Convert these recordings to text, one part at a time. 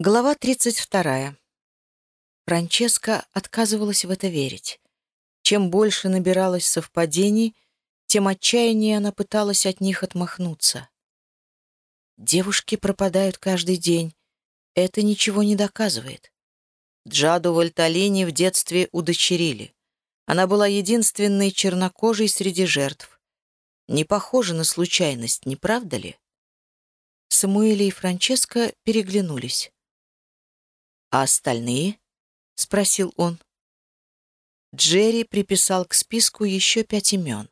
Глава 32. Франческа отказывалась в это верить. Чем больше набиралось совпадений, тем отчаяннее она пыталась от них отмахнуться. Девушки пропадают каждый день. Это ничего не доказывает. Джаду Вольталини в детстве удочерили. Она была единственной чернокожей среди жертв. Не похоже на случайность, не правда ли? Самуэли и Франческа переглянулись. «А остальные?» — спросил он. Джерри приписал к списку еще пять имен.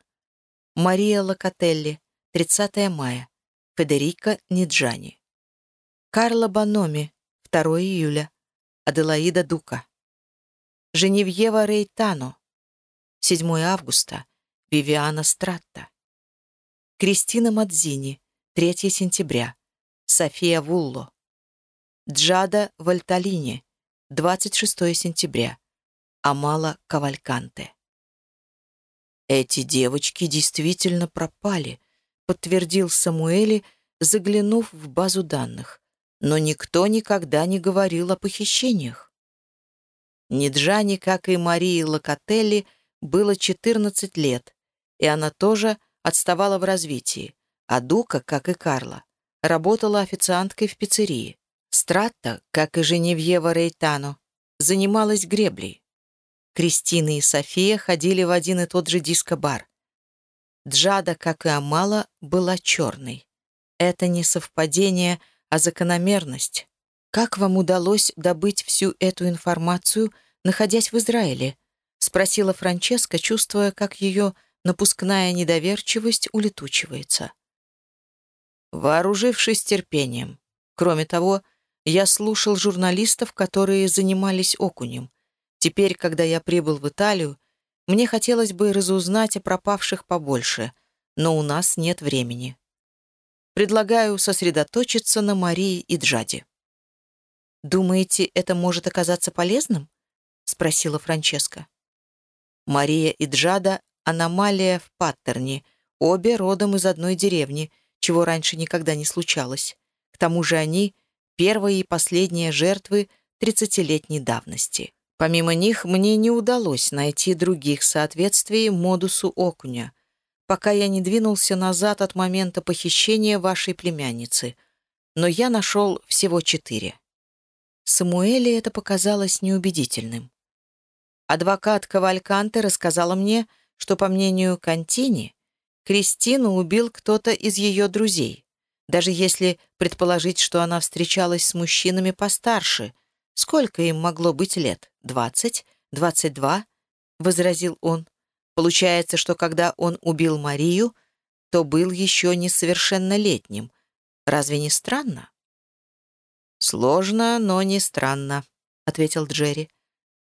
Мария Локотелли, 30 мая. Федерико Ниджани. Карла Баноми, 2 июля. Аделаида Дука. Женевьева Рейтано, 7 августа. Вивиана Стратта. Кристина Мадзини, 3 сентября. София Вулло. Джада Вальталини, 26 сентября. Амала Кавальканте. «Эти девочки действительно пропали», — подтвердил Самуэли, заглянув в базу данных. «Но никто никогда не говорил о похищениях». Ниджани, как и Марии Локотелли, было 14 лет, и она тоже отставала в развитии, а Дука, как и Карла, работала официанткой в пиццерии. Стратта, как и Женевьева Рейтано, занималась греблей. Кристина и София ходили в один и тот же диско-бар. Джада, как и Амала, была черной. Это не совпадение, а закономерность. Как вам удалось добыть всю эту информацию, находясь в Израиле? Спросила Франческа, чувствуя, как ее напускная недоверчивость улетучивается. Вооружившись терпением. Кроме того, я слушал журналистов, которые занимались окунем. Теперь, когда я прибыл в Италию, мне хотелось бы разузнать о пропавших побольше, но у нас нет времени. Предлагаю сосредоточиться на Марии и Джаде. «Думаете, это может оказаться полезным?» — спросила Франческа. Мария и Джада — аномалия в паттерне, обе родом из одной деревни, чего раньше никогда не случалось. К тому же они первые и последние жертвы 30-летней давности. Помимо них, мне не удалось найти других соответствий модусу окуня, пока я не двинулся назад от момента похищения вашей племянницы, но я нашел всего четыре. Самуэле это показалось неубедительным. Адвокат Кавальканте рассказала мне, что, по мнению Кантини, Кристину убил кто-то из ее друзей. Даже если предположить, что она встречалась с мужчинами постарше, сколько им могло быть лет? Двадцать? Двадцать два? Возразил он. Получается, что когда он убил Марию, то был еще несовершеннолетним. Разве не странно? «Сложно, но не странно», — ответил Джерри.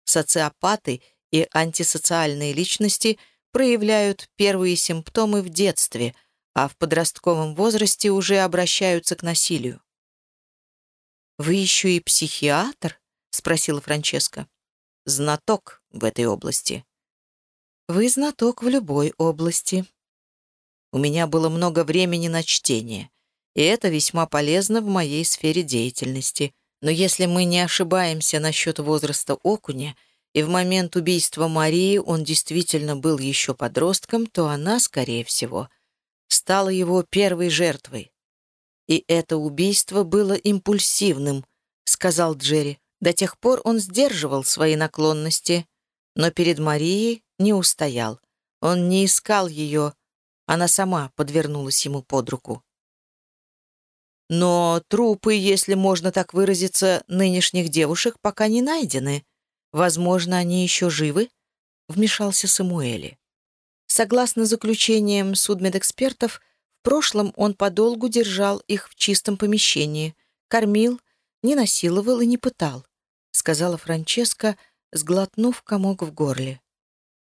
«Социопаты и антисоциальные личности проявляют первые симптомы в детстве — а в подростковом возрасте уже обращаются к насилию. «Вы еще и психиатр?» — спросила Франческа. «Знаток в этой области». «Вы знаток в любой области». «У меня было много времени на чтение, и это весьма полезно в моей сфере деятельности. Но если мы не ошибаемся насчет возраста окуня, и в момент убийства Марии он действительно был еще подростком, то она, скорее всего, — стала его первой жертвой. «И это убийство было импульсивным», — сказал Джерри. До тех пор он сдерживал свои наклонности, но перед Марией не устоял. Он не искал ее, она сама подвернулась ему под руку. Но трупы, если можно так выразиться, нынешних девушек пока не найдены. Возможно, они еще живы?» — вмешался Самуэли. Согласно заключениям судмедэкспертов, в прошлом он подолгу держал их в чистом помещении, кормил, не насиловал и не пытал, сказала Франческа, сглотнув комок в горле.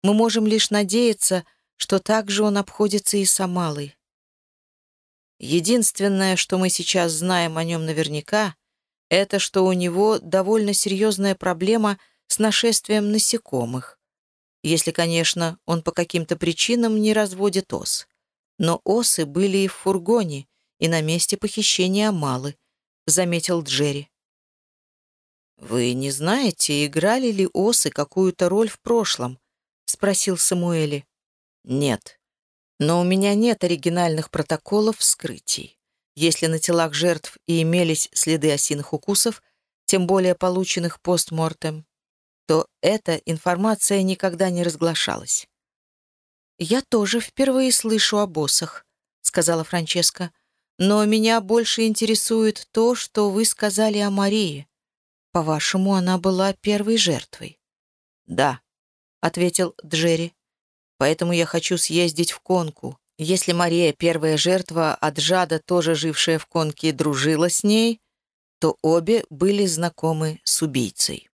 Мы можем лишь надеяться, что так же он обходится и с Амалой. Единственное, что мы сейчас знаем о нем наверняка, это что у него довольно серьезная проблема с нашествием насекомых если, конечно, он по каким-то причинам не разводит ос. Но осы были и в фургоне, и на месте похищения Амалы, заметил Джерри. «Вы не знаете, играли ли осы какую-то роль в прошлом?» — спросил Самуэли. «Нет. Но у меня нет оригинальных протоколов вскрытий. Если на телах жертв и имелись следы осиных укусов, тем более полученных постмортем, то эта информация никогда не разглашалась. «Я тоже впервые слышу о боссах», — сказала Франческа. «Но меня больше интересует то, что вы сказали о Марии. По-вашему, она была первой жертвой?» «Да», — ответил Джерри. «Поэтому я хочу съездить в Конку. Если Мария — первая жертва, а Джада, тоже жившая в Конке, дружила с ней, то обе были знакомы с убийцей.